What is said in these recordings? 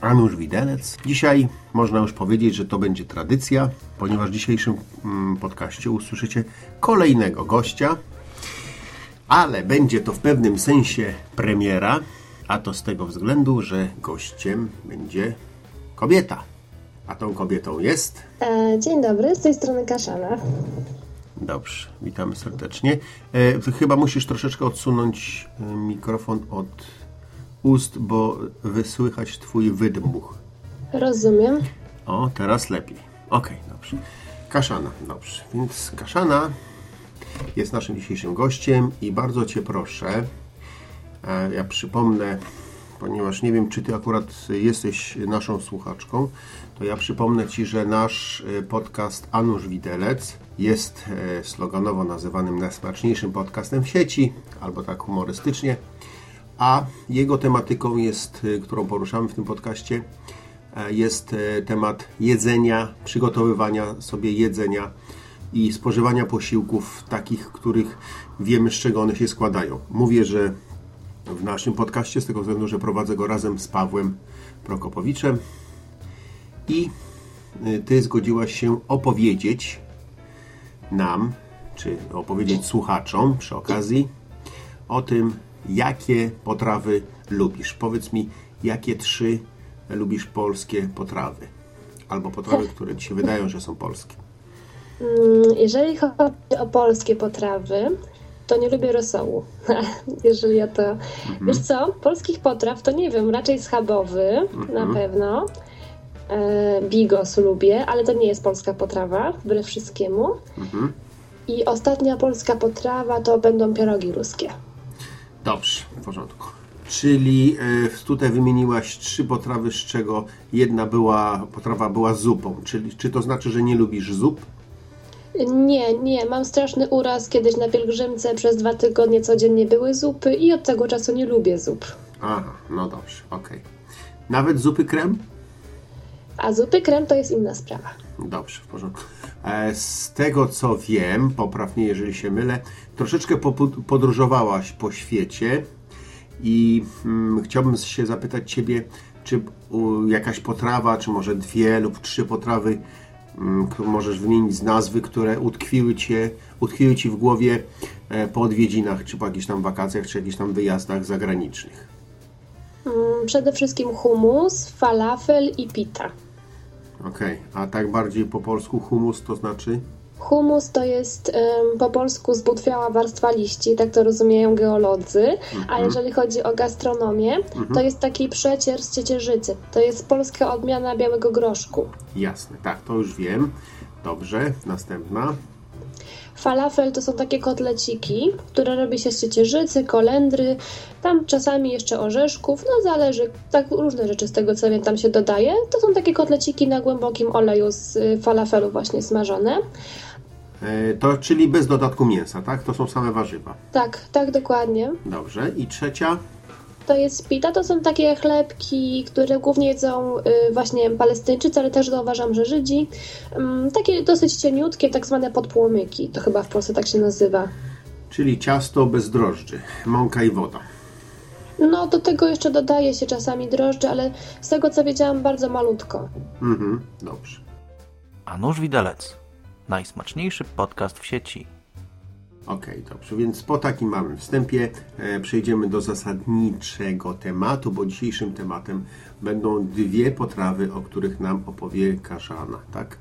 Anusz Widelec. Dzisiaj można już powiedzieć, że to będzie tradycja, ponieważ w dzisiejszym mm, podcaście usłyszycie kolejnego gościa, ale będzie to w pewnym sensie premiera, a to z tego względu, że gościem będzie kobieta. A tą kobietą jest E, Dzień dobry, z tej strony Kaszana. Dobrze, witamy serdecznie. E, chyba musisz troszeczkę odsunąć e, mikrofon od ust, bo wysłychać Twój wydmuch. Rozumiem. O, teraz lepiej. Okej, dobrze. Kaszana, dobrze. Więc Kaszana jest naszym dzisiejszym gościem i bardzo Cię proszę, e, ja przypomnę, ponieważ nie wiem, czy Ty akurat jesteś naszą słuchaczką, to ja przypomnę Ci, że nasz e, podcast Anusz Widelec jest e, sloganowo nazywanym najsmaczniejszym podcastem w sieci, albo tak humorystycznie, a jego tematyką jest, e, którą poruszamy w tym podcaście, e, jest e, temat jedzenia, przygotowywania sobie jedzenia i spożywania posiłków takich, których wiemy z czego one się składają. Mówię, że w naszym podcaście z tego względu, że prowadzę go razem z Pawłem Prokopowiczem i y, Ty zgodziłaś się opowiedzieć nam, czy opowiedzieć słuchaczom przy okazji o tym, jakie potrawy lubisz. Powiedz mi, jakie trzy lubisz polskie potrawy? Albo potrawy, które Ci się wydają, że są polskie. Mm, Jeżeli chodzi o polskie potrawy, to nie lubię rosołu. Jeżeli ja to. Wiesz co? Polskich potraw to nie wiem, raczej schabowy na pewno. E, bigos lubię, ale to nie jest polska potrawa, wbrew wszystkiemu. I ostatnia polska potrawa to będą pierogi ruskie. Dobrze, w porządku. Czyli e, tutaj wymieniłaś trzy potrawy, z czego jedna była, potrawa była zupą. Czyli czy to znaczy, że nie lubisz zup? Nie, nie, mam straszny uraz. Kiedyś na pielgrzymce przez dwa tygodnie codziennie były zupy i od tego czasu nie lubię zup. Aha, no dobrze, okej. Nawet zupy krem? A zupy krem to jest inna sprawa. Dobrze, w porządku. E, Z tego co wiem, poprawnie jeżeli się mylę, troszeczkę podróżowałaś po świecie i mm, chciałbym się zapytać Ciebie, czy u, jakaś potrawa, czy może dwie lub trzy potrawy mm, możesz wymienić z nazwy, które utkwiły, cię, utkwiły Ci w głowie e, po odwiedzinach, czy po jakichś tam wakacjach, czy jakichś tam wyjazdach zagranicznych. Mm, Przede wszystkim humus, falafel i pita. Okej, a tak bardziej po polsku humus to znaczy? Humus to jest po polsku zbutwiała warstwa liści, tak to rozumieją geolodzy. A jeżeli chodzi o gastronomię, to jest taki przecier z ciecierzycy. To jest polska odmiana białego groszku. Jasne, tak, to już wiem. Dobrze, następna. Falafel to są takie kotleciki, które robi się z ciecierzycy, kolendry, tam czasami jeszcze orzeszków, no zależy, tak różne rzeczy z tego co wiem tam się dodaje. To są takie kotleciki na głębokim oleju z y, falafelu właśnie smażone. E, To czyli bez dodatku mięsa, tak? To są same warzywa. Tak, tak dokładnie. Dobrze. I trzecia? To jest pita, to są takie chlebki, które głównie jedzą y, właśnie Palestyńczycy, ale też zauważam, że Żydzi. Ym, takie dosyć cieniutkie, tak zwane podpłomyki, to chyba w Polsce tak się nazywa. Czyli ciasto bez drożdży, mąka i woda. No, do tego jeszcze dodaje się czasami drożdże, ale z tego co wiedziałam, bardzo malutko. Mhm, dobrze. A nóż widelec. Najsmaczniejszy podcast w sieci. Okej, dobrze. Więc po takim małym wstępie e, przejdziemy do zasadniczego tematu, bo dzisiejszym tematem będą dwie potrawy, o których nam opowie Kaszana, tak?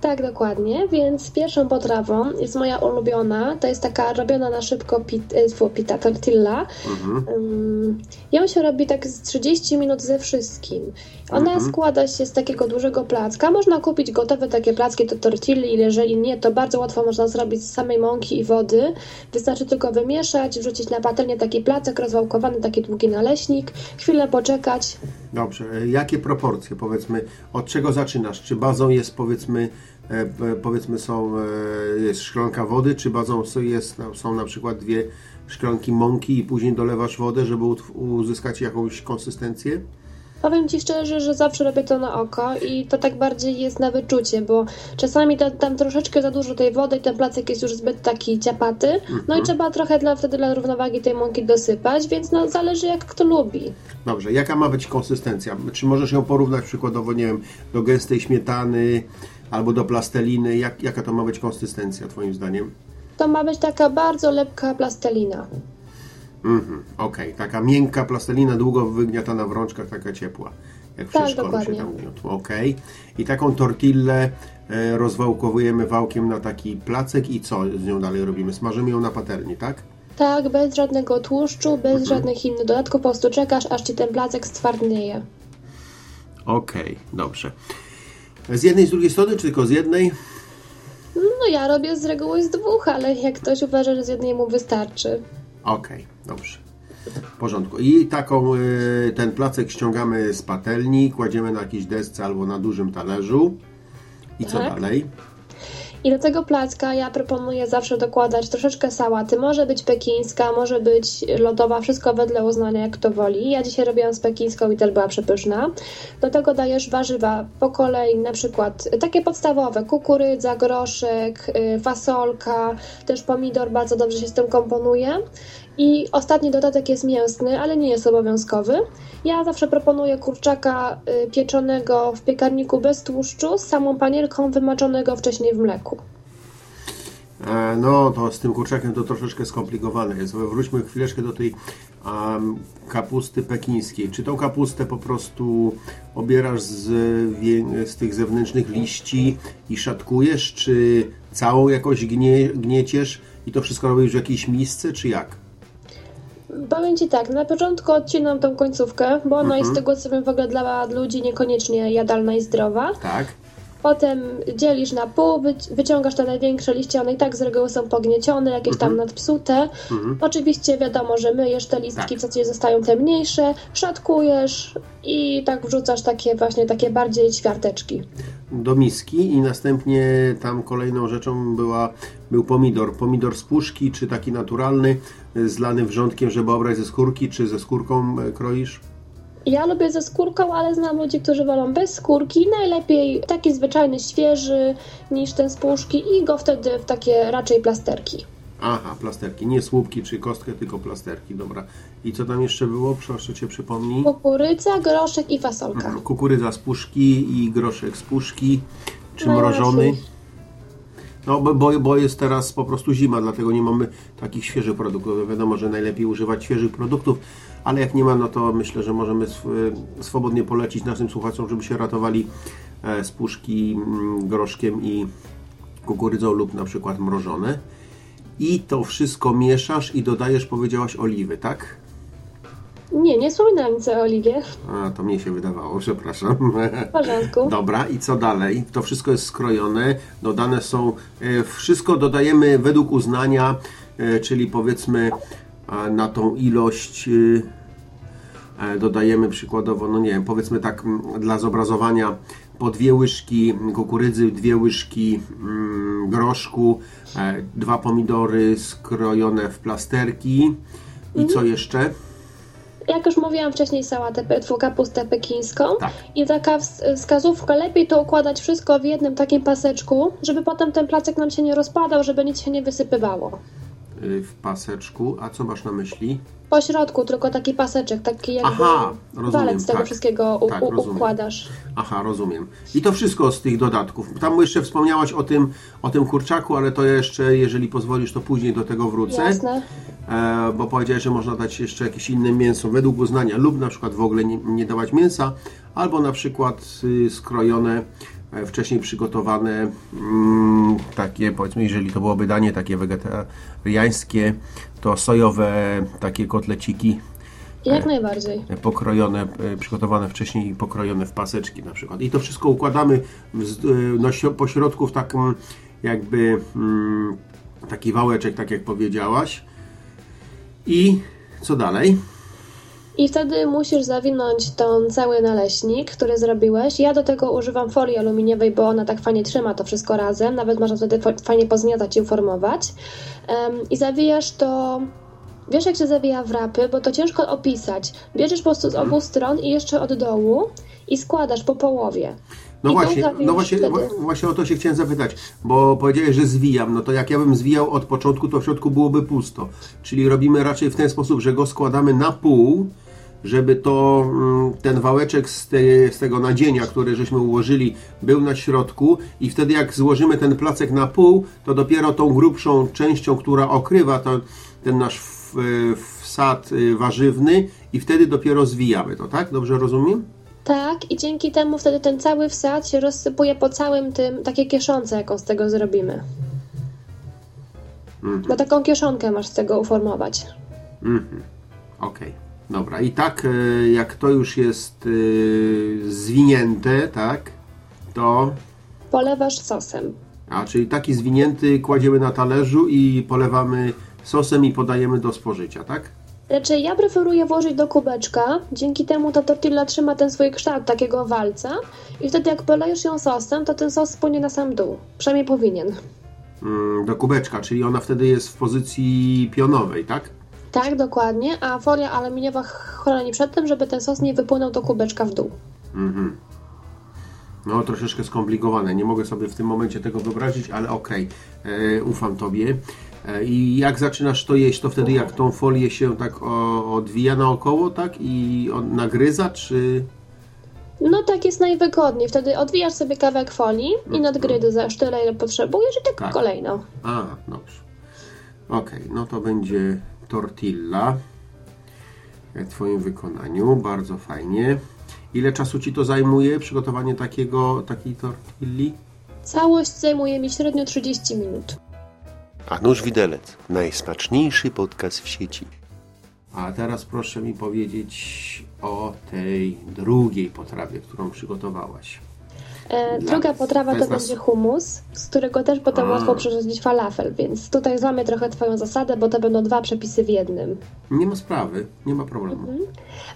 Tak, dokładnie. Więc pierwszą potrawą jest moja ulubiona. To jest taka robiona na szybko pit, e, pita tortilla. Ym, ją się robi tak z 30 minut ze wszystkim. Ona składa się z takiego dużego placka. Można kupić gotowe takie placki do tortilli. Jeżeli nie, to bardzo łatwo można zrobić z samej mąki i wody. Wystarczy tylko wymieszać, wrzucić na patelnię taki placek rozwałkowany, taki długi naleśnik, chwilę poczekać Dobrze, e, jakie proporcje powiedzmy, od czego zaczynasz? Czy bazą jest powiedzmy, e, powiedzmy są, e, jest szklanka wody, czy bazą jest, są na przykład dwie szklanki mąki i później dolewasz wodę, żeby uzyskać jakąś konsystencję? Powiem Ci szczerze, że zawsze robię to na oko i to tak bardziej jest na wyczucie, bo czasami da, tam troszeczkę za dużo tej wody i ten placek jest już zbyt taki ciapaty, no i trzeba trochę dla, wtedy dla równowagi tej mąki dosypać, więc no zależy jak kto lubi. Dobrze, jaka ma być konsystencja? Czy możesz ją porównać przykładowo, nie wiem, do gęstej śmietany albo do plasteliny? Jak, jaka to ma być konsystencja Twoim zdaniem? To ma być taka bardzo lepka plastelina. Mhm, Okej, taka miękka plastelina, długo wygniatana w rączkach, taka ciepła. Jak w Tak, się dokładnie. tam gniotło. Okej. I taką tortillę e, rozwałkowujemy wałkiem na taki placek i co z nią dalej robimy? Smażymy ją na patelni, tak? Tak, bez żadnego tłuszczu, bez żadnych innych dodatków, po prostu czekasz, aż Ci ten placek stwardnieje. Okej, dobrze. Z jednej, z drugiej strony, czy tylko z jednej? No ja robię z reguły z dwóch, ale jak ktoś uważa, że z jednej mu wystarczy. Okej, dobrze. W porządku. I taką, y, ten placek ściągamy z patelni, kładziemy na jakiejś desce albo na dużym talerzu. I co Tak. dalej? I do tego placka ja proponuję zawsze dokładać troszeczkę sałaty. Może być pekińska, może być lodowa, wszystko wedle uznania, jak kto woli. Ja dzisiaj robiłam z pekińską i też była przepyszna. Do tego dajesz warzywa po kolei, na przykład takie podstawowe, kukurydza, groszek, y, fasolka, też pomidor bardzo dobrze się z tym komponuje. I ostatni dodatek jest mięsny, ale nie jest obowiązkowy. Ja zawsze proponuję kurczaka y, pieczonego w piekarniku bez tłuszczu z samą panierką wymaczonego wcześniej w mleku. E, No, to z tym kurczakiem to troszeczkę skomplikowane jest. Wróćmy chwileczkę do tej am, kapusty pekińskiej. Czy tą kapustę po prostu obierasz z, z tych zewnętrznych liści i szatkujesz, czy całą jakoś gnie, gnieciesz i to wszystko robisz w jakiejś misce, czy jak? Powiem Ci tak, na początku odcinam tą końcówkę, bo ona jest z tego co wiem w ogóle dla ludzi niekoniecznie jadalna i zdrowa. Tak? Potem dzielisz na pół, wyci- wyciągasz te największe liście, one i tak z reguły są pogniecione, jakieś tam nadpsute. Oczywiście wiadomo, że myjesz te listki, Tak. w zasadzie zostają te mniejsze, szatkujesz i tak wrzucasz takie właśnie takie bardziej ćwiarteczki. do miski i następnie tam kolejną rzeczą była, był pomidor. Pomidor z puszki, czy taki naturalny, y, zlany wrzątkiem, żeby obrać ze skórki, czy ze skórką e, kroisz? Ja lubię ze skórką, ale znam ludzi, którzy wolą bez skórki. Najlepiej taki zwyczajny, świeży niż ten z puszki i go wtedy w takie raczej plasterki. Aha, plasterki, nie słupki czy kostkę, tylko plasterki, dobra. I co tam jeszcze było? Proszę Cię przypomnij. Kukurydza, groszek i fasolka. Kukurydza z puszki i groszek z puszki, czy Najlepiej. mrożony. No, bo, bo jest teraz po prostu zima, dlatego nie mamy takich świeżych produktów. Wiadomo, że najlepiej używać świeżych produktów, ale jak nie ma, no to myślę, że możemy sw- swobodnie polecić naszym słuchaczom, żeby się ratowali e, z puszki mm, groszkiem i kukurydzą lub na przykład mrożone. I to wszystko mieszasz i dodajesz, powiedziałaś, oliwy, tak? Nie, nie wspominałam nic o oliwie. A, to mnie się wydawało, przepraszam. W porządku. Dobra, i co dalej? To wszystko jest skrojone, dodane są, e, wszystko dodajemy według uznania, e, czyli powiedzmy na tą ilość e, e, dodajemy przykładowo, no nie wiem, powiedzmy tak dla zobrazowania po dwie łyżki kukurydzy, dwie łyżki mm, groszku, e, dwa pomidory skrojone w plasterki i co jeszcze? Jak już mówiłam wcześniej, sałatę, tfu, kapustę pekińską. Tak. I taka ws- wskazówka, lepiej to układać wszystko w jednym takim paseczku, żeby potem ten placek nam się nie rozpadał, żeby nic się nie wysypywało. Y, W paseczku, a co masz na myśli? Po środku tylko taki paseczek, taki jakby Aha, rozumiem, z tego tak. wszystkiego u, Tak, u, układasz. Aha, rozumiem. I to wszystko z tych dodatków. Tam jeszcze wspomniałaś o tym, o tym kurczaku, ale to jeszcze, jeżeli pozwolisz, to później do tego wrócę. Jasne. E, bo powiedziałeś, że można dać jeszcze jakieś inne mięso według uznania, lub na przykład w ogóle nie, nie dawać mięsa, albo na przykład y, skrojone, wcześniej przygotowane, mm, takie powiedzmy, jeżeli to byłoby danie takie wegetariańskie, to sojowe takie kotleciki Jak najbardziej. pokrojone, e, przygotowane wcześniej i pokrojone w paseczki na przykład. I to wszystko układamy w, e, no, sio- po środku w takim jakby mm, taki wałeczek, tak jak powiedziałaś. I co dalej? I wtedy musisz zawinąć ten cały naleśnik, który zrobiłeś. Ja do tego używam folii aluminiowej, bo ona tak fajnie trzyma to wszystko razem. Nawet można wtedy fa- fajnie pozmiatać i uformować. Em, I zawijasz to. Wiesz, jak się zawija wrapy, bo to ciężko opisać. Bierzesz po prostu z obu stron i jeszcze od dołu i składasz po połowie. No tą właśnie, no właśnie, właśnie o to się chciałem zapytać, bo powiedziałeś, że zwijam, no to jak ja bym zwijał od początku, to w środku byłoby pusto. Czyli robimy raczej w ten sposób, że go składamy na pół, żeby to mm, ten wałeczek z, te, z tego nadzienia, które żeśmy ułożyli, był na środku i wtedy jak złożymy ten placek na pół, to dopiero tą grubszą częścią, która okrywa to, ten nasz w, wsad y, warzywny i wtedy dopiero zwijamy to, tak? Dobrze rozumiem? Tak, i dzięki temu wtedy ten cały wsad się rozsypuje po całym tym, takie kieszonce, jaką z tego zrobimy. Bo taką kieszonkę masz z tego uformować. Okej, dobra. I tak, e, jak to już jest e, zwinięte, tak, to... Polewasz sosem. A, czyli taki zwinięty kładziemy na talerzu i polewamy sosem i podajemy do spożycia, tak? Raczej ja preferuję włożyć do kubeczka, dzięki temu ta tortilla trzyma ten swój kształt takiego walca i wtedy jak polejesz ją sosem, to ten sos spłynie na sam dół. Przynajmniej powinien. Mm, Do kubeczka, czyli ona wtedy jest w pozycji pionowej, tak? Tak, dokładnie, a folia aluminiowa chroni przed tym, żeby ten sos nie wypłynął do kubeczka w dół. No, troszeczkę skomplikowane. Nie mogę sobie w tym momencie tego wyobrazić, ale okej, e, ufam Tobie. E, I jak zaczynasz to jeść, to wtedy jak tą folię się tak odwija naokoło, tak? I on nagryza, czy... No tak jest najwygodniej. Wtedy odwijasz sobie kawałek folii i nadgryzasz tyle, ile potrzebujesz i tak, Tak. kolejno. A, dobrze. Okej, no to będzie tortilla w Twoim wykonaniu. Bardzo fajnie. Ile czasu Ci to zajmuje, przygotowanie takiego, takiej tortilli? Całość zajmuje mi średnio 30 minut. A nóż widelec. Najsmaczniejszy podcast w sieci. A teraz proszę mi powiedzieć o tej drugiej potrawie, którą przygotowałaś. E, druga potrawa to to jest nas- będzie hummus, z którego też potem A. łatwo przyrządzić falafel, więc tutaj złamię trochę Twoją zasadę, bo to będą dwa przepisy w jednym. Nie ma sprawy, nie ma problemu.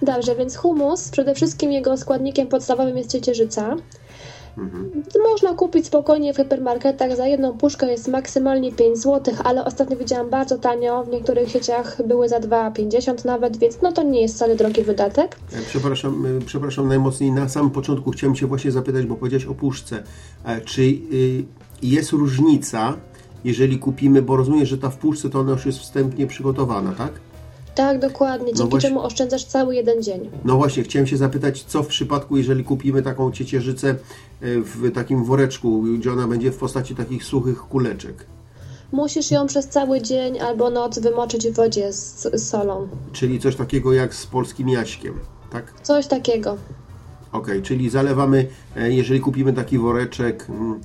Dobrze, więc hummus, przede wszystkim jego składnikiem podstawowym jest ciecierzyca. Można kupić spokojnie w hipermarketach, za jedną puszkę jest maksymalnie 5 zł, ale ostatnio widziałam bardzo tanio, w niektórych sieciach były za 2,50 nawet, więc no to nie jest wcale drogi wydatek. E, Przepraszam, e, przepraszam najmocniej. Na samym początku chciałem Cię właśnie zapytać, bo powiedziałeś o puszce. E, Czy jest różnica, jeżeli kupimy, bo rozumiem, że ta w puszce to ona już jest wstępnie przygotowana, tak? Tak, dokładnie, dzięki właśnie- czemu oszczędzasz cały jeden dzień. No właśnie, chciałem się zapytać, co w przypadku, jeżeli kupimy taką ciecierzycę e, w takim woreczku, gdzie ona będzie w postaci takich suchych kuleczek. Musisz ją przez cały dzień albo noc wymoczyć w wodzie z, z solą. Czyli coś takiego jak z polskim jaśkiem, tak? Coś takiego. Ok, czyli zalewamy, e, jeżeli kupimy taki woreczek, mm,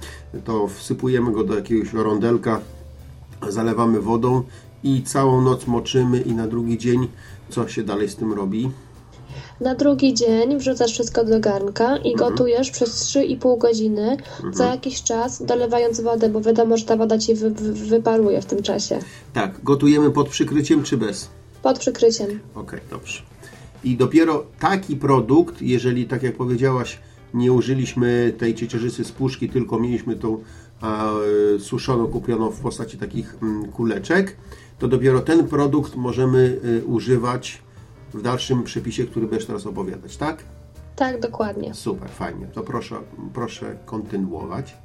to wsypujemy go do jakiegoś rondelka, zalewamy wodą i całą noc moczymy i na drugi dzień co się dalej z tym robi? Na drugi dzień wrzucasz wszystko do garnka i gotujesz przez 3,5 godziny, co jakiś czas dolewając wodę, bo wiadomo, że ta woda ci wy, wy, wyparuje w tym czasie. Tak, gotujemy pod przykryciem czy bez? Pod przykryciem. Ok, dobrze. I dopiero taki produkt, jeżeli tak jak powiedziałaś, nie użyliśmy tej ciecierzycy z puszki, tylko mieliśmy tą a, e, suszoną, kupioną w postaci takich mm, kuleczek, to dopiero ten produkt możemy y, używać w dalszym przepisie, który będziesz teraz opowiadać, tak? Tak, dokładnie. Super, fajnie. To proszę, proszę kontynuować.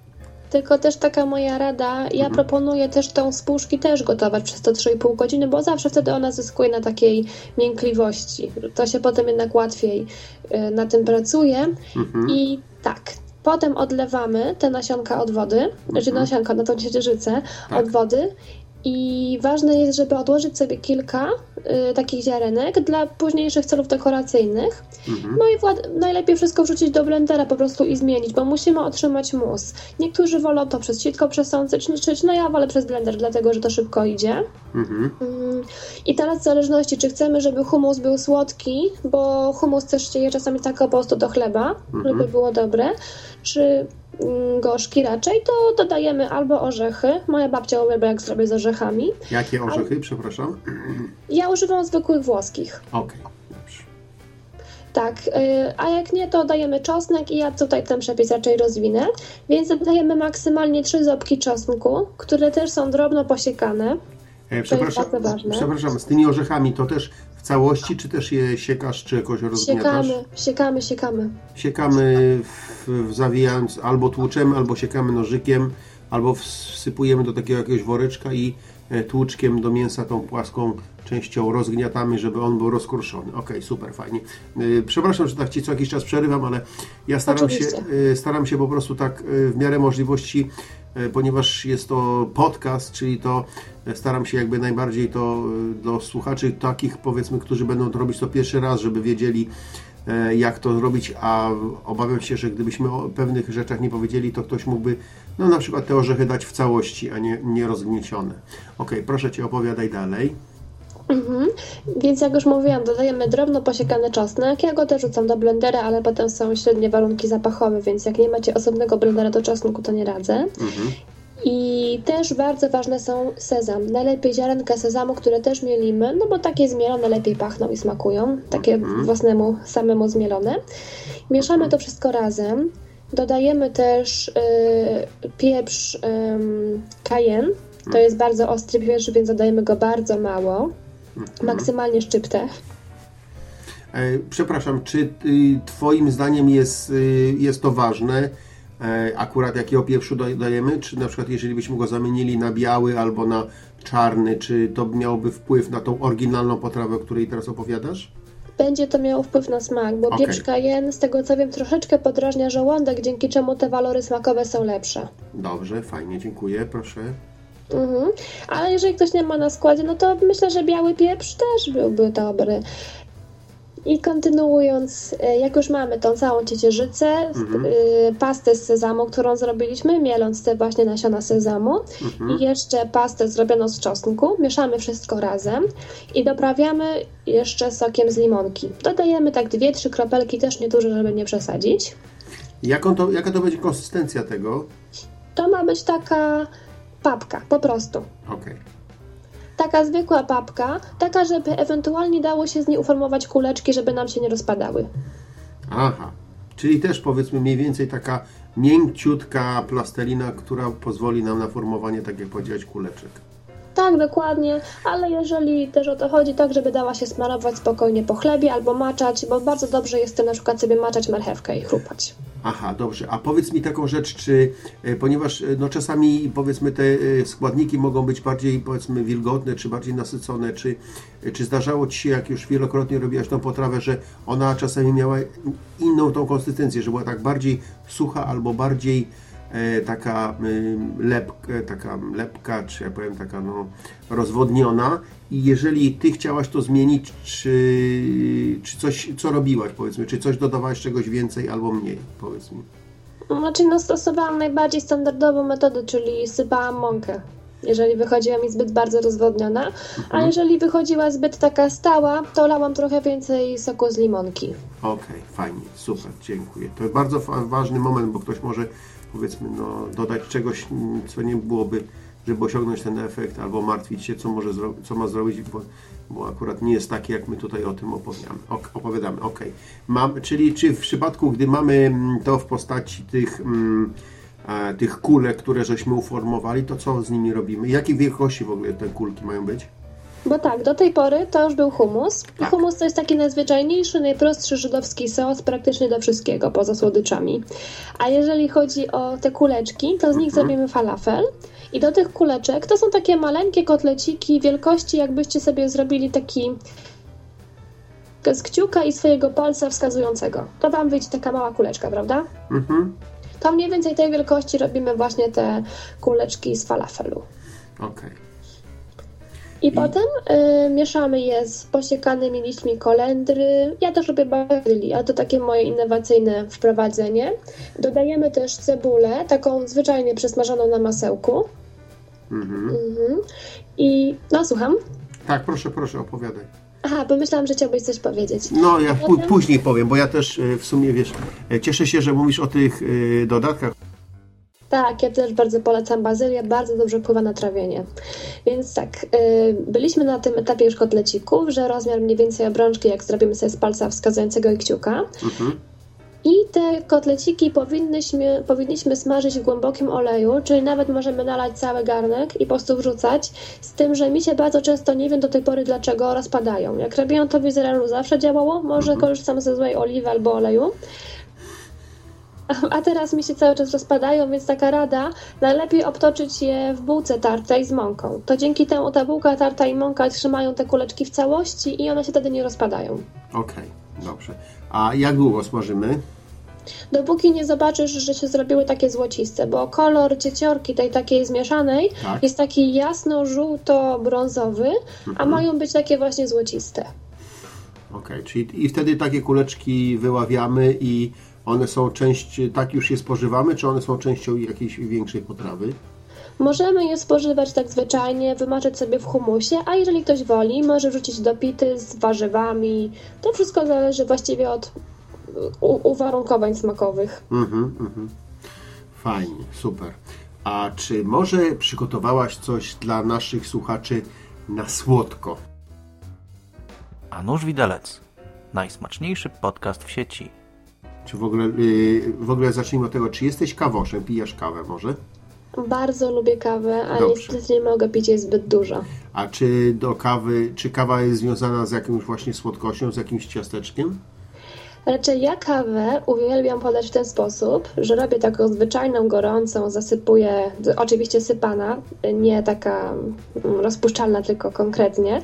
Tylko też taka moja rada, ja proponuję też tą z puszki też gotować przez te 3,5 godziny, bo zawsze wtedy ona zyskuje na takiej miękliwości. To się potem jednak łatwiej y, na tym pracuje. I tak, potem odlewamy te nasionka od wody, znaczy nasionka na tą ciecierzycę Tak. od wody. I ważne jest, żeby odłożyć sobie kilka y, takich ziarenek dla późniejszych celów dekoracyjnych. No i najlepiej wszystko wrzucić do blendera po prostu i zmienić, bo musimy otrzymać mus. Niektórzy wolą to przez sitko czy no ja wolę przez blender, dlatego że to szybko idzie. Mhm. Mm, I teraz w zależności, czy chcemy, żeby humus był słodki, bo humus też dzieje czasami tak po prostu do chleba, żeby było dobre, czy gorzki raczej, to dodajemy albo orzechy. Moja babcia uwielbia, jak zrobię z orzechami. Jakie orzechy, przepraszam? Ja używam zwykłych włoskich. Ok, dobrze. Tak, y, a jak nie, to dajemy czosnek i ja tutaj ten przepis raczej rozwinę. Więc dodajemy maksymalnie trzy ząbki czosnku, które też są drobno posiekane. E, Przepraszam, bardzo ważne. przepraszam, z tymi orzechami to też całości, czy też je siekasz, czy jakoś rozgniatasz? Siekamy, siekamy, siekamy. Siekamy, w, w, zawijając, albo tłuczemy, albo siekamy nożykiem, albo wsypujemy do takiego jakiegoś woreczka i e, tłuczkiem do mięsa tą płaską częścią rozgniatamy, żeby on był rozkruszony. Ok, super, fajnie. E, Przepraszam, że tak Ci co jakiś czas przerywam, ale ja staram się, Oczywiście. e, staram się po prostu tak w miarę możliwości, ponieważ jest to podcast, czyli to e, staram się jakby najbardziej to e, do słuchaczy takich powiedzmy, którzy będą to robić to pierwszy raz, żeby wiedzieli e, jak to zrobić, a obawiam się, że gdybyśmy o pewnych rzeczach nie powiedzieli, to ktoś mógłby no na przykład te orzechy dać w całości, a nie, nie rozgniecione. Ok, proszę Cię opowiadaj dalej. Mhm. Więc jak już mówiłam, dodajemy drobno posiekany czosnek. Ja go też rzucam do blendera, ale potem są średnie warunki zapachowe, więc jak nie macie osobnego blendera do czosnku, to nie radzę. I też bardzo ważne są sezam. Najlepiej ziarenka sezamu, które też mielimy, no bo takie zmielone lepiej pachną i smakują. Takie własnemu, samemu zmielone. Mieszamy to wszystko razem. Dodajemy też y, pieprz cayenne. To jest bardzo ostry pieprz, więc dodajemy go bardzo mało. Maksymalnie szczyptę. E, przepraszam, czy y, Twoim zdaniem jest, y, jest to ważne, e, akurat jakiego pieprzu daj- dajemy? Czy na przykład jeżeli byśmy go zamienili na biały albo na czarny, czy to miałoby wpływ na tą oryginalną potrawę, o której teraz opowiadasz? Będzie to miało wpływ na smak, bo Okej. pieprz cayenne, z tego co wiem, troszeczkę podrażnia żołądek, dzięki czemu te walory smakowe są lepsze. Dobrze, fajnie, dziękuję, proszę. Mhm. Ale jeżeli ktoś nie ma na składzie, no to myślę, że biały pieprz też byłby dobry. I kontynuując, e, jak już mamy tą całą ciecierzycę, y, pastę z sezamu, którą zrobiliśmy, mieląc te właśnie nasiona sezamu i jeszcze pastę zrobioną z czosnku, mieszamy wszystko razem i doprawiamy jeszcze sokiem z limonki. Dodajemy tak dwie, trzy kropelki, też nie dużo, żeby nie przesadzić. Jaką to, jaka to będzie konsystencja tego? To ma być taka papka, po prostu. Okej. Taka zwykła papka, taka, żeby ewentualnie dało się z niej uformować kuleczki, żeby nam się nie rozpadały. Aha, czyli też powiedzmy mniej więcej taka mięciutka plastelina, która pozwoli nam na formowanie, tak jak powiedziałeś, kuleczek. Tak, dokładnie, ale jeżeli też o to chodzi, tak żeby dała się smarować spokojnie po chlebie albo maczać, bo bardzo dobrze jest na przykład sobie maczać marchewkę i chrupać. Aha, dobrze. A powiedz mi taką rzecz, czy e, ponieważ e, no, czasami powiedzmy te e, składniki mogą być bardziej powiedzmy wilgotne, czy bardziej nasycone, czy, czy zdarzało Ci się, jak już wielokrotnie robiłaś tą potrawę, że ona czasami miała inną tą konsystencję, że była tak bardziej sucha albo bardziej taka e, lepka, taka lepka, czy ja powiem taka no, rozwodniona i jeżeli Ty chciałaś to zmienić, czy, czy coś, co robiłaś powiedzmy, czy coś dodawałaś czegoś więcej albo mniej, powiedz mi. Znaczy, no stosowałam najbardziej standardową metodę, czyli sypałam mąkę. Jeżeli wychodziła mi zbyt bardzo rozwodniona, a jeżeli wychodziła zbyt taka stała, to lałam trochę więcej soku z limonki. Okej, fajnie, super, dziękuję. To jest bardzo ważny moment, bo ktoś może powiedzmy no, dodać czegoś, co nie byłoby, żeby osiągnąć ten efekt, albo martwić się, co, może co ma zrobić, bo, bo akurat nie jest takie, jak my tutaj o tym opowiadamy. Ok, opowiadamy. Okej. Mam, czyli czy w przypadku, gdy mamy mm, to w postaci tych, mm, e, tych kulek, które żeśmy uformowali, to co z nimi robimy? Jakiej wielkości w ogóle te kulki mają być? Bo tak, do tej pory to już był humus. I Tak. humus to jest taki najzwyczajniejszy, najprostszy żydowski sos, praktycznie do wszystkiego, poza słodyczami. A jeżeli chodzi o te kuleczki, to z nich zrobimy falafel. I do tych kuleczek to są takie maleńkie kotleciki wielkości, jakbyście sobie zrobili taki z kciuka i swojego palca wskazującego. To wam wyjdzie taka mała kuleczka, prawda? Mhm. To mniej więcej tej wielkości robimy właśnie te kuleczki z falafelu. Okej. I potem y, mieszamy je z posiekanymi liśćmi kolendry. Ja też robię bazyli, ale to takie moje innowacyjne wprowadzenie. Dodajemy też cebulę, taką zwyczajnie przesmażoną na masełku. Mhm. Mhm. I no słucham. Tak, proszę, proszę, opowiadaj. Aha, pomyślałam, że chciałbyś coś powiedzieć. No, ja pó- później powiem, bo ja też e, w sumie wiesz, e, cieszę się, że mówisz o tych e, dodatkach. Tak, ja też bardzo polecam bazylię, bardzo dobrze wpływa na trawienie. Więc tak, y, byliśmy na tym etapie już kotlecików, że rozmiar mniej więcej obrączki, jak zrobimy sobie z palca wskazującego i kciuka. I te kotleciki powinnyśmy, powinniśmy smażyć w głębokim oleju, czyli nawet możemy nalać cały garnek i po prostu wrzucać, z tym, że mi się bardzo często, nie wiem do tej pory dlaczego, rozpadają. Jak robiłam to w Izraelu zawsze działało, może korzystam ze złej oliwy albo oleju, a teraz mi się cały czas rozpadają, więc taka rada, najlepiej obtoczyć je w bułce tartej z mąką. To dzięki temu ta bułka tarta i mąka trzymają te kuleczki w całości i one się wtedy nie rozpadają. Okej, dobrze. A jak długo smażymy? Dopóki nie zobaczysz, że się zrobiły takie złociste, bo kolor cieciorki tej takiej zmieszanej Tak. jest taki jasno-żółto-brązowy, a mają być takie właśnie złociste. Okej, czyli i wtedy takie kuleczki wyławiamy i one są część, tak już je spożywamy, czy one są częścią jakiejś większej potrawy? Możemy je spożywać tak zwyczajnie, wymaczyć sobie w humusie, a jeżeli ktoś woli, może wrzucić do pity z warzywami. To wszystko zależy właściwie od u- uwarunkowań smakowych. Mhm, mhm. Fajnie, super. A czy może przygotowałaś coś dla naszych słuchaczy na słodko? A nóż widelec. Najsmaczniejszy podcast w sieci. Czy w ogóle, yy, w ogóle zacznijmy od tego, czy jesteś kawoszem, pijasz kawę może? Bardzo lubię kawę, a Dobrze. niestety nie mogę pić jej zbyt dużo. A czy do kawy, czy kawa jest związana z jakąś właśnie słodkością, z jakimś ciasteczkiem? Raczej ja kawę uwielbiam podać w ten sposób, że robię taką zwyczajną, gorącą, zasypuję, oczywiście sypana, nie taka mm, rozpuszczalna, tylko konkretnie.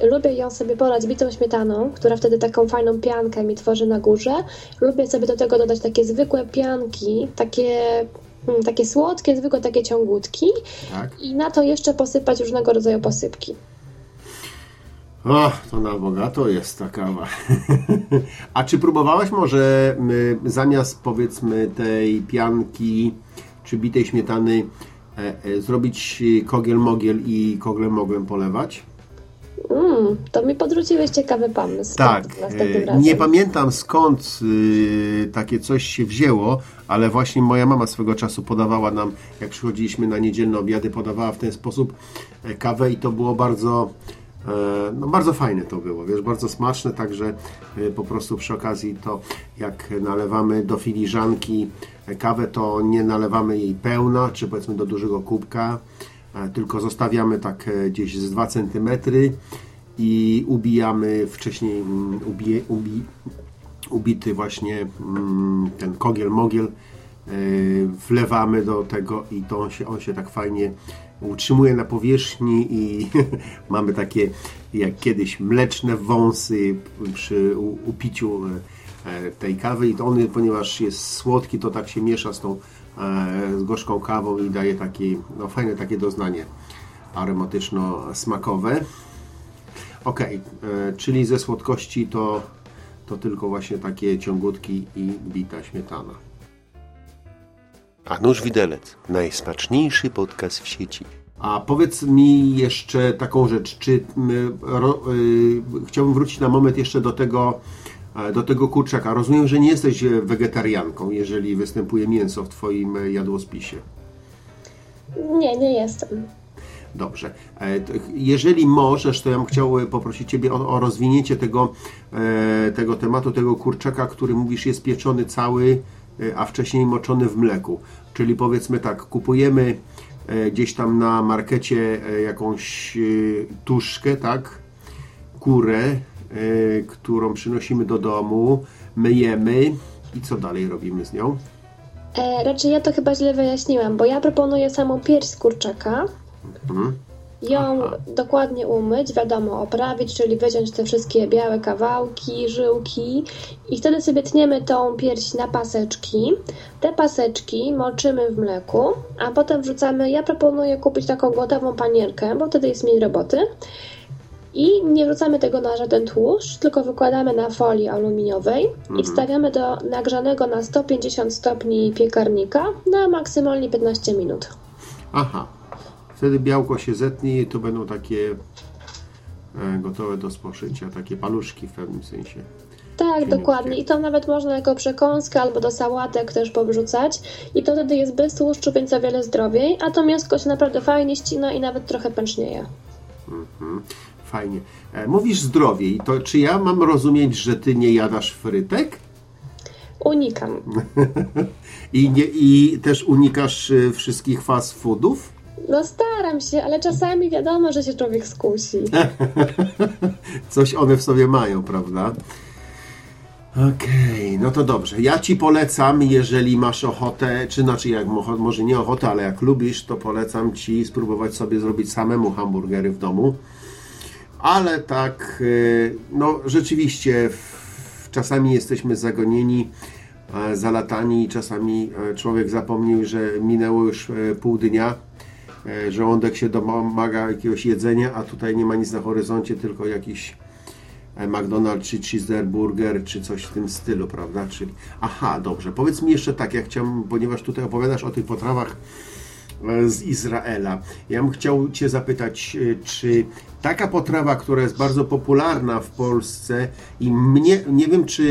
E, lubię ją sobie polać bitą śmietaną, która wtedy taką fajną piankę mi tworzy na górze. Lubię sobie do tego dodać takie zwykłe pianki, takie, mm, takie słodkie, zwykłe takie ciągutki Tak. i na to jeszcze posypać różnego rodzaju posypki. O, to na bogato jest ta kawa. A czy próbowałaś może zamiast powiedzmy tej pianki czy bitej śmietany e, e, zrobić y, kogiel-mogiel i koglem-moglem polewać? Mm, to mi podrzuciłeś ciekawy pomysł. Tak, e, nie pamiętam skąd y, takie coś się wzięło, ale właśnie moja mama swego czasu podawała nam, jak przychodziliśmy na niedzielne obiady, podawała w ten sposób e, kawę i to było bardzo, no bardzo fajne to było, wiesz, bardzo smaczne, także e, po prostu przy okazji to jak nalewamy do filiżanki e, kawę, to nie nalewamy jej pełna, czy powiedzmy do dużego kubka, e, tylko zostawiamy tak e, gdzieś z 2 cm i ubijamy wcześniej mm, ubije, ubi, ubity właśnie mm, ten kogiel-mogiel yy, wlewamy do tego i to on się, on się tak fajnie utrzymuje na powierzchni i mamy takie jak kiedyś mleczne wąsy przy upiciu e, tej kawy i to on, ponieważ jest słodki, to tak się miesza z tą e, z gorzką kawą i daje takie no, fajne takie doznanie aromatyczno-smakowe. E, czyli ze słodkości to, to tylko właśnie takie ciągutki i bita śmietana. A nóż widelec. Najsmaczniejszy podcast w sieci. A powiedz mi jeszcze taką rzecz, czy ro, y, chciałbym wrócić na moment jeszcze do tego, e, do tego kurczaka. Rozumiem, że nie jesteś wegetarianką, jeżeli występuje mięso w Twoim e, jadłospisie. Nie, nie jestem. Dobrze. E, Jeżeli możesz, to ja bym chciał poprosić Ciebie o, o rozwinięcie tego, e, tego tematu, tego kurczaka, który mówisz jest pieczony cały, a wcześniej moczony w mleku. Czyli powiedzmy tak, kupujemy e, gdzieś tam na markecie e, jakąś tuszkę, tak? Kurę, którą przynosimy do domu, myjemy i co dalej robimy z nią? E, raczej ja to chyba źle wyjaśniłam, bo ja proponuję samą pierś z kurczaka. Ją dokładnie umyć, wiadomo, oprawić, czyli wyciąć te wszystkie białe kawałki, żyłki i wtedy sobie tniemy tą pierś na paseczki. Te paseczki moczymy w mleku, a potem wrzucamy, ja proponuję kupić taką gotową panierkę, bo wtedy jest mniej roboty. I nie wrzucamy tego na żaden tłuszcz, tylko wykładamy na folii aluminiowej i wstawiamy do nagrzanego na 150 stopni piekarnika na maksymalnie 15 minut. Aha. Wtedy białko się zetnie i to będą takie e, gotowe do spożycia, takie paluszki w pewnym sensie. Tak, dokładnie. I to nawet można jako przekąskę albo do sałatek też powrzucać. I to wtedy jest bez tłuszczu, więc o wiele zdrowiej. A to mięsko się naprawdę fajnie ścina i nawet trochę pęcznieje. Fajnie. E, mówisz zdrowiej, to czy ja mam rozumieć, że ty nie jadasz frytek? Unikam. I, nie, i też unikasz y, wszystkich fast foodów? No staram się, ale czasami wiadomo, że się człowiek skusi. Coś one w sobie mają, prawda? Okej, no to dobrze. Ja ci polecam, jeżeli masz ochotę, czy znaczy jak mo- może nie ochotę, ale jak lubisz, to polecam ci spróbować sobie zrobić samemu hamburgery w domu. Ale tak, y, no rzeczywiście, czasami jesteśmy zagonieni, e, zalatani, czasami e, człowiek zapomniał, że minęło już e, pół dnia. E, Żołądek się domaga jakiegoś jedzenia, a tutaj nie ma nic na horyzoncie, tylko jakiś e, McDonald's czy cheeseburger, czy coś w tym stylu, prawda? Czyli, aha, dobrze. Powiedz mi jeszcze tak, ja chciałem, ponieważ tutaj opowiadasz o tych potrawach z Izraela. Ja bym chciał Cię zapytać, e, czy taka potrawa, która jest bardzo popularna w Polsce i mnie, nie wiem czy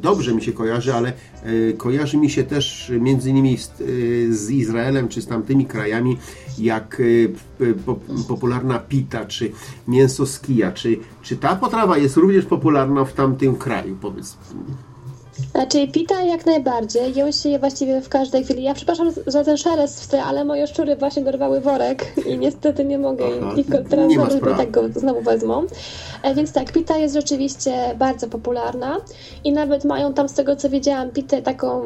dobrze mi się kojarzy, ale e, kojarzy mi się też między innymi z, e, z Izraelem czy z tamtymi krajami, jak e, po, popularna pita, czy mięso z kija. Czy, czy ta potrawa jest również popularna w tamtym kraju? Powiedz. Znaczy pita jak najbardziej, ją się je właściwie w każdej chwili. Ja przepraszam za ten szelest w tle, ale moje szczury właśnie dorwały worek i niestety nie mogę Aha, ich teraz zabrać, bo tak go znowu wezmą. E, Więc tak, pita jest rzeczywiście bardzo popularna i nawet mają tam z tego co wiedziałam pitę taką,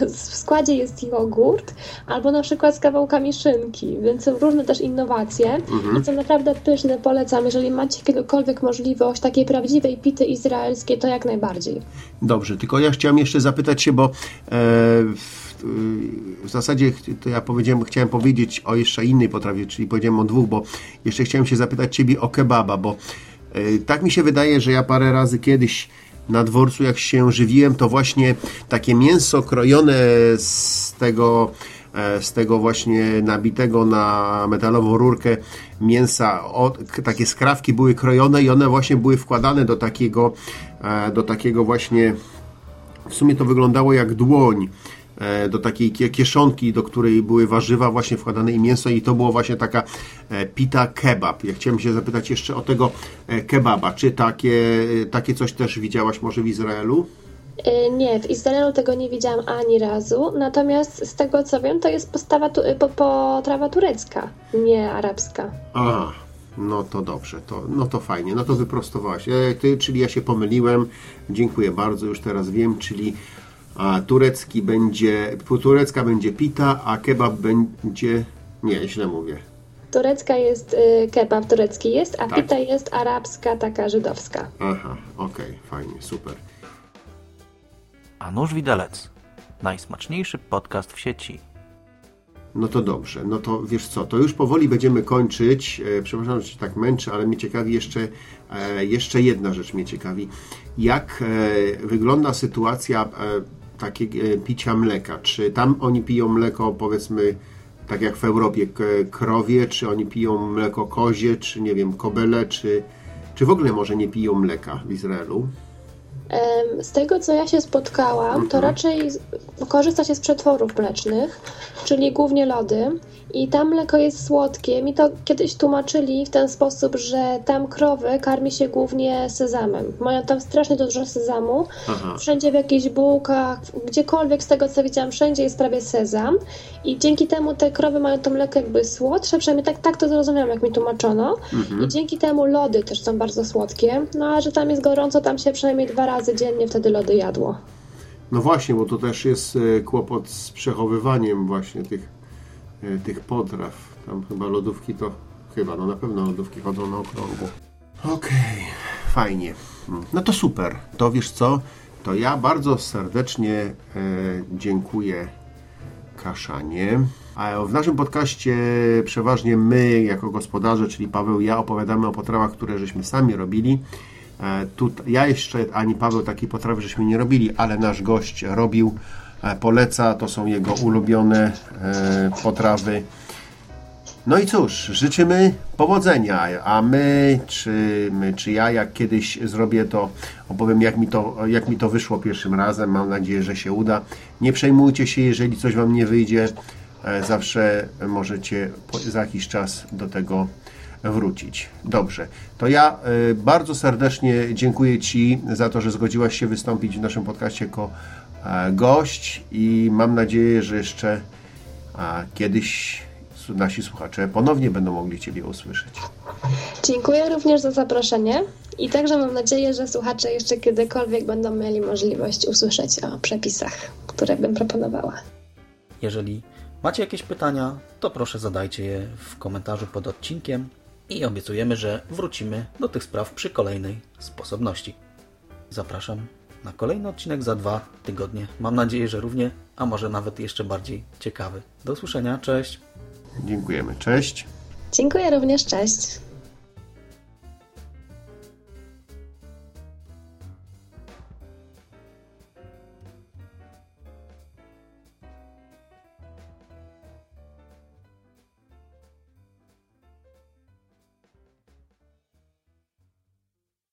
e, w składzie jest jogurt albo na przykład z kawałkami szynki, więc są różne też innowacje Mhm. i są naprawdę pyszne, polecam. Jeżeli macie kiedykolwiek możliwość takiej prawdziwej pity izraelskiej, to jak najbardziej. Dobrze, tylko ja chciałem jeszcze zapytać się, bo e, w, w zasadzie to ja powiedziałem, chciałem powiedzieć o jeszcze innej potrawie, czyli powiedziałem o dwóch, bo jeszcze chciałem się zapytać Ciebie o kebaba, bo e, tak mi się wydaje, że ja parę razy kiedyś na dworcu, jak się żywiłem, to właśnie takie mięso krojone z tego e, z tego właśnie nabitego na metalową rurkę mięsa, k- takie skrawki były krojone i one właśnie były wkładane do takiego, do takiego właśnie, w sumie to wyglądało jak dłoń, e, do takiej kie- kieszonki, do której były warzywa właśnie wkładane i mięso i to było właśnie taka e, pita kebab. Ja chciałem się zapytać jeszcze o tego e, kebaba. Czy takie, takie coś też widziałaś może w Izraelu? Nie, w Izraelu tego nie widziałam ani razu, natomiast z tego co wiem, to jest postawa potrawa turecka, nie arabska. Aha, no to dobrze, to, no to fajnie, no to wyprostowałaś. E, ty, czyli ja się pomyliłem, dziękuję bardzo, już teraz wiem, czyli a, turecki będzie, turecka będzie pita, a kebab będzie, nie, źle mówię. Turecka jest, y, kebab turecki jest, a Tak. pita jest arabska, taka żydowska. Aha, okej, fajnie, super. A nóż widelec. Najsmaczniejszy podcast w sieci. No to dobrze, no to wiesz co, to już powoli będziemy kończyć. E, przepraszam, że się tak męczę, ale mnie ciekawi jeszcze, e, jeszcze jedna rzecz mnie ciekawi. Jak e, wygląda sytuacja takiego picia mleka? Czy tam oni piją mleko, powiedzmy, tak jak w Europie, krowie, czy oni piją mleko kozie, czy nie wiem, kobyle, czy, czy w ogóle może nie piją mleka w Izraelu? Z tego, co ja się spotkałam, to raczej z- korzysta się z przetworów mlecznych, czyli głównie lody. I tam mleko jest słodkie. Mi to kiedyś tłumaczyli w ten sposób, że tam krowy karmi się głównie sezamem. Mają tam strasznie dużo sezamu. Aha. Wszędzie w jakichś bułkach, gdziekolwiek z tego, co widziałam, wszędzie jest prawie sezam. I dzięki temu te krowy mają to mleko jakby słodsze, przynajmniej tak, tak to zrozumiałam, jak mi tłumaczono. I dzięki temu lody też są bardzo słodkie. No a że tam jest gorąco, tam się przynajmniej dwa razy dziennie wtedy lody jadło. No właśnie, bo to też jest e, kłopot z przechowywaniem właśnie tych, e, tych potraw. Tam chyba lodówki to, chyba, no na pewno lodówki chodzą na okrągło. Okej, fajnie. Mm, No to super. To wiesz co? To ja bardzo serdecznie e, dziękuję Kaszanie. A w naszym podcaście przeważnie my, jako gospodarze, czyli Paweł i ja, opowiadamy o potrawach, które żeśmy sami robili. E, Tu, ja jeszcze ani Paweł takiej potrawy żeśmy nie robili, ale nasz gość robił, e, poleca, to są jego ulubione e, potrawy. No i cóż, życzymy powodzenia, a my, czy, my, czy ja, jak kiedyś zrobię to, opowiem jak mi to, jak mi to wyszło pierwszym razem, mam nadzieję, że się uda. Nie przejmujcie się, jeżeli coś Wam nie wyjdzie, zawsze możecie za jakiś czas do tego wrócić. Dobrze, to ja e, bardzo serdecznie dziękuję Ci za to, że zgodziłaś się wystąpić w naszym podcaście jako e, gość i mam nadzieję, że jeszcze kiedyś nasi słuchacze ponownie będą mogli Ciebie usłyszeć. Dziękuję również za zaproszenie i także mam nadzieję, że słuchacze jeszcze kiedykolwiek będą mieli możliwość usłyszeć o przepisach, które bym proponowała. Jeżeli macie jakieś pytania, to proszę zadajcie je w komentarzu pod odcinkiem i obiecujemy, że wrócimy do tych spraw przy kolejnej sposobności. Zapraszam na kolejny odcinek za dwa tygodnie. Mam nadzieję, że równie, a może nawet jeszcze bardziej ciekawy. Do usłyszenia, cześć! Dziękujemy. Cześć. Dziękuję również, cześć.